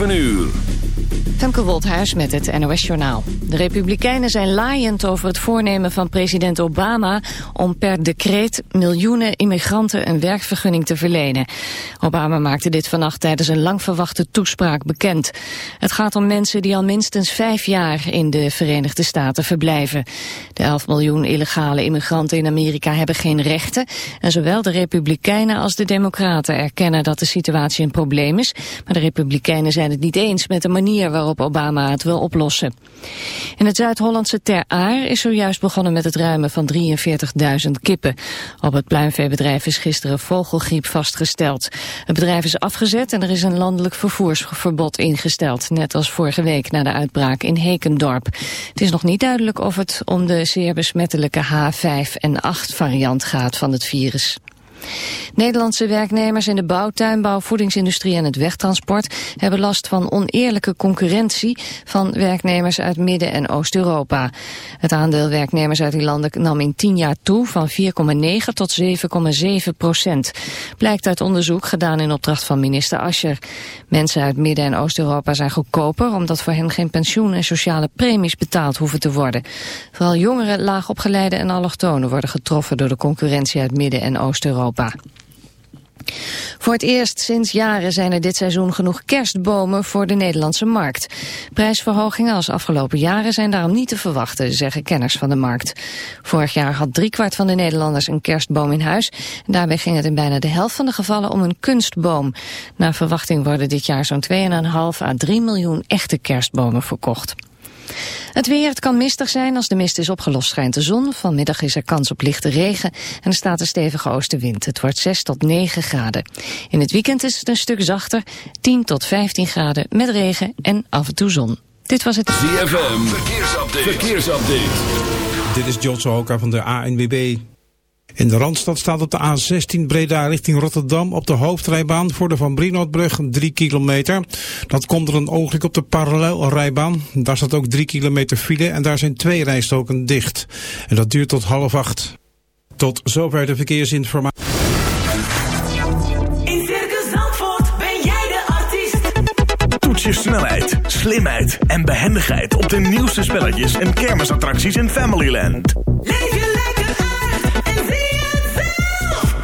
7 uur. Femke Wolthuis met het NOS Journaal. De Republikeinen zijn laaiend over het voornemen van president Obama... om per decreet miljoenen immigranten een werkvergunning te verlenen. Obama maakte dit vannacht tijdens een lang verwachte toespraak bekend. Het gaat om mensen die al minstens vijf jaar in de Verenigde Staten verblijven. De 11 miljoen illegale immigranten in Amerika hebben geen rechten... en zowel de Republikeinen als de Democraten erkennen dat de situatie een probleem is... maar de Republikeinen zijn het niet eens met de manier waarop Obama het wil oplossen. In het Zuid-Hollandse Ter Aar is zojuist begonnen met het ruimen van 43.000 kippen. Op het pluimveebedrijf is gisteren vogelgriep vastgesteld. Het bedrijf is afgezet en er is een landelijk vervoersverbod ingesteld. Net als vorige week na de uitbraak in Hekendorp. Het is nog niet duidelijk of het om de zeer besmettelijke H5 en 8 variant gaat van het virus. Nederlandse werknemers in de bouw, tuinbouw, voedingsindustrie en het wegtransport hebben last van oneerlijke concurrentie van werknemers uit Midden- en Oost-Europa. Het aandeel werknemers uit die landen nam in 10 jaar toe van 4,9 tot 7,7 procent. Blijkt uit onderzoek gedaan in opdracht van minister Ascher. Mensen uit Midden- en Oost-Europa zijn goedkoper omdat voor hen geen pensioen en sociale premies betaald hoeven te worden. Vooral jongeren, laagopgeleide en allochtonen worden getroffen door de concurrentie uit Midden- en Oost-Europa. Voor het eerst sinds jaren zijn er dit seizoen genoeg kerstbomen voor de Nederlandse markt. Prijsverhogingen als afgelopen jaren zijn daarom niet te verwachten, zeggen kenners van de markt. Vorig jaar had driekwart van de Nederlanders een kerstboom in huis. En daarbij ging het in bijna de helft van de gevallen om een kunstboom. Naar verwachting worden dit jaar zo'n 2,5 à 3 miljoen echte kerstbomen verkocht. Het weer, het kan mistig zijn. Als de mist is opgelost schijnt de zon. Vanmiddag is er kans op lichte regen en er staat een stevige oostenwind. Het wordt 6 tot 9 graden. In het weekend is het een stuk zachter. 10 tot 15 graden met regen en af en toe zon. Dit was het ZFM, verkeersupdate. verkeersupdate. Dit is John Sohoka van de ANWB. In de Randstad staat op de A16 Breda richting Rotterdam op de hoofdrijbaan voor de Van Brienoordbrug 3 kilometer. Dat komt er een ongeluk op de parallelrijbaan. Daar staat ook 3 kilometer file en daar zijn twee rijstoken dicht. En dat duurt tot half acht. Tot zover de verkeersinformatie. In Circus Zandvoort ben jij de artiest. Toets je snelheid, slimheid en behendigheid op de nieuwste spelletjes en kermisattracties in Familyland. Leef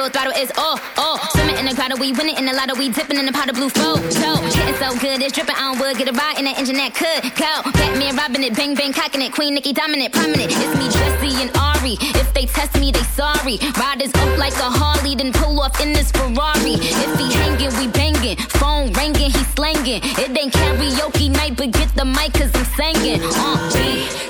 Full throttle, it's oh, oh. Swimming in the grotto, we winning in the lotto, we dipping in the pot of blue flow. So, getting so good, it's dripping on wood, get a ride in the engine that could go. Batman robbing it, bang bang cocking it, Queen Nicki dominant, prominent. It's me, Jesse and Ari. If they test me, they sorry. Riders up like a Harley, then pull off in this Ferrari. If he hanging, we banging. Phone ringing, he slanging. It ain't karaoke night, but get the mic, cause I'm singing. Uh,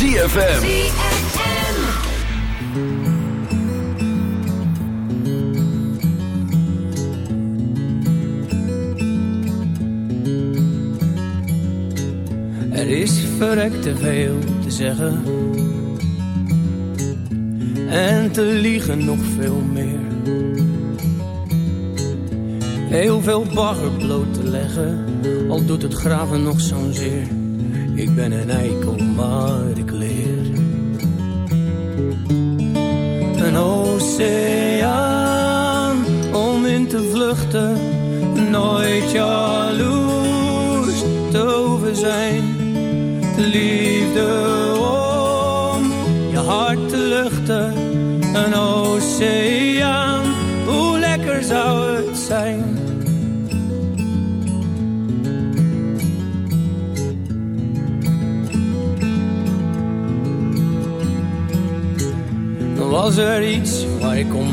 ZFM. Er is verrekt te veel te zeggen. En te liegen nog veel meer. Heel veel bagger bloot te leggen, al doet het graven nog zo'n zeer. Ik ben een eikel, maar oceaan om in te vluchten, nooit jaloers te over zijn. De liefde om je hart te luchten, een oceaan, hoe lekker zou het zijn. Was er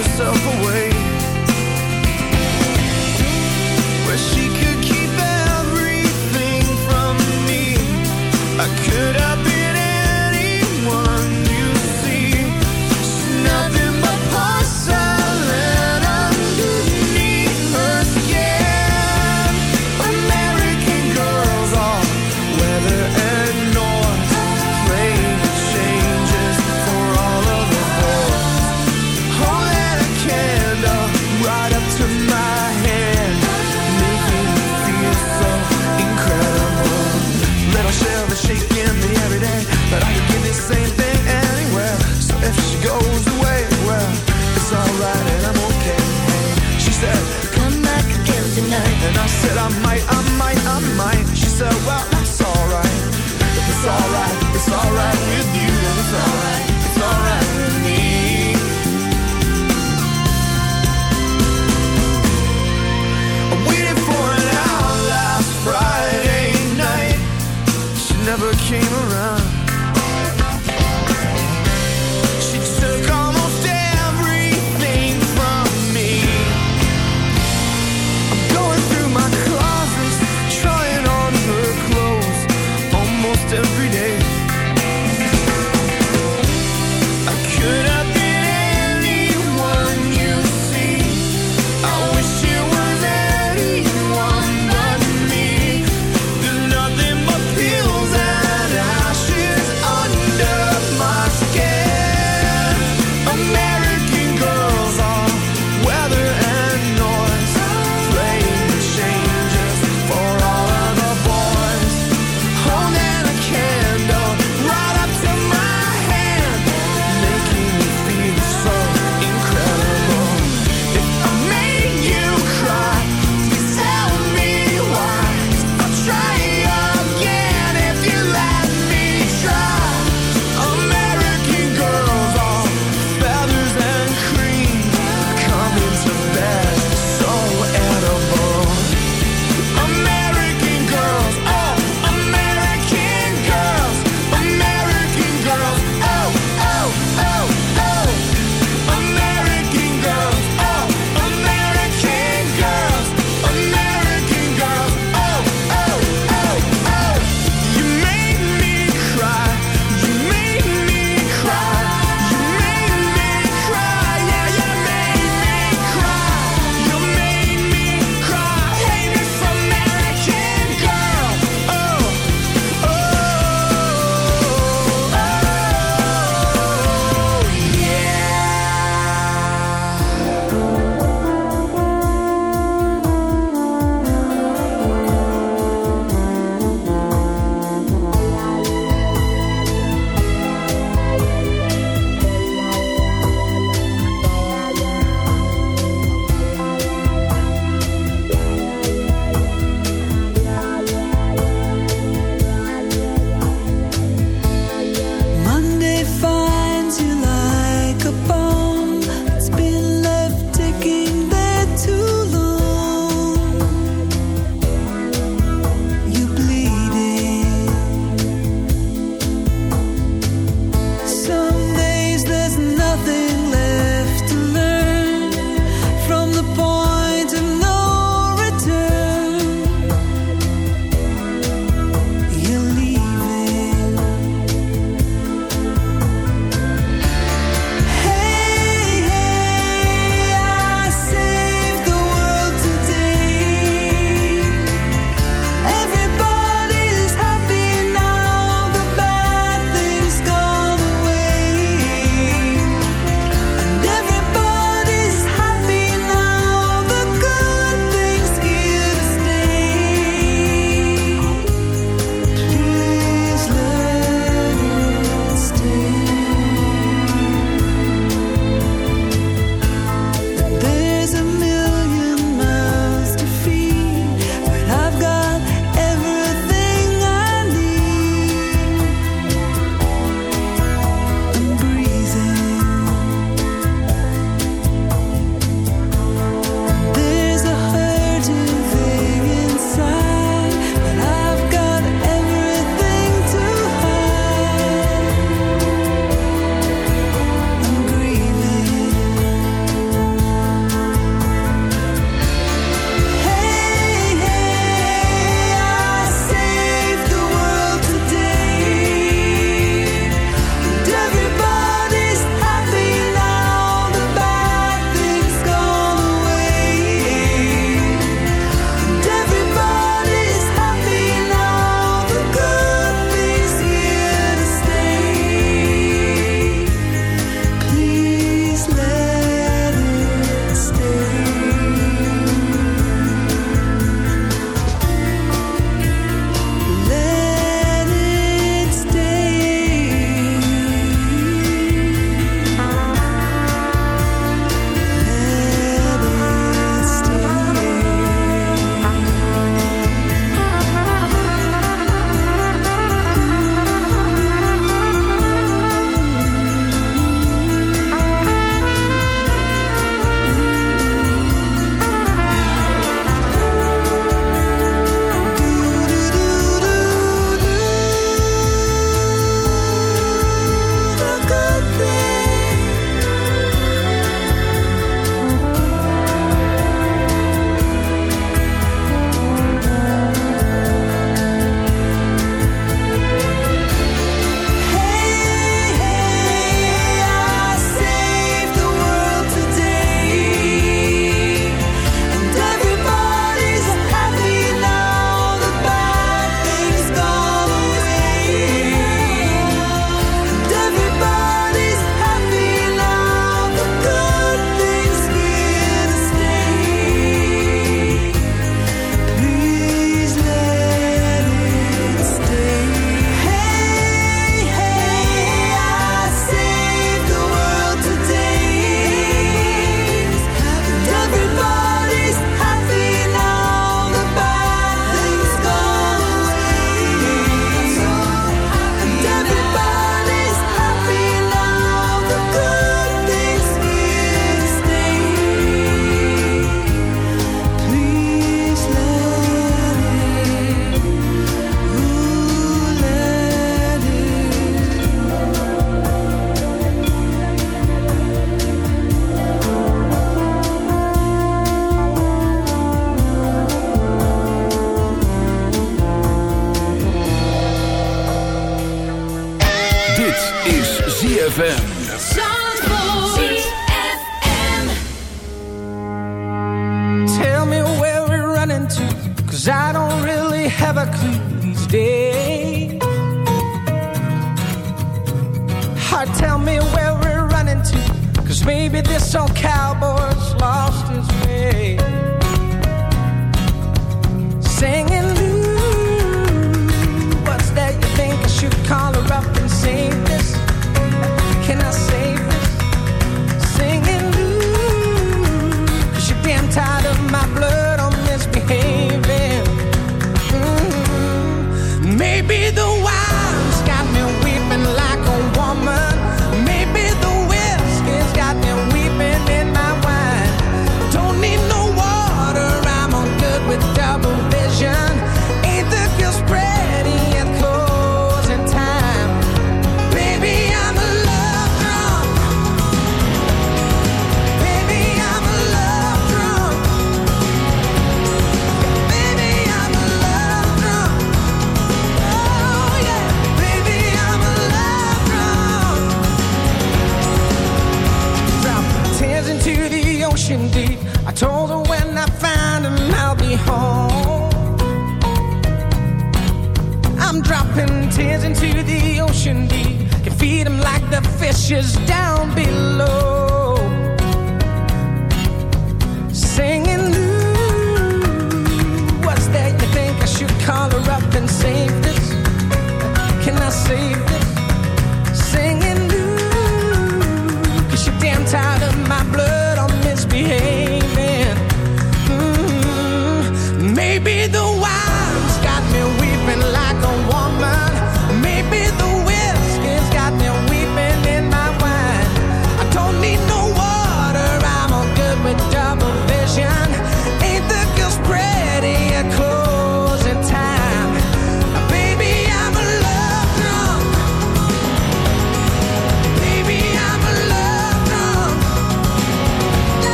yourself away.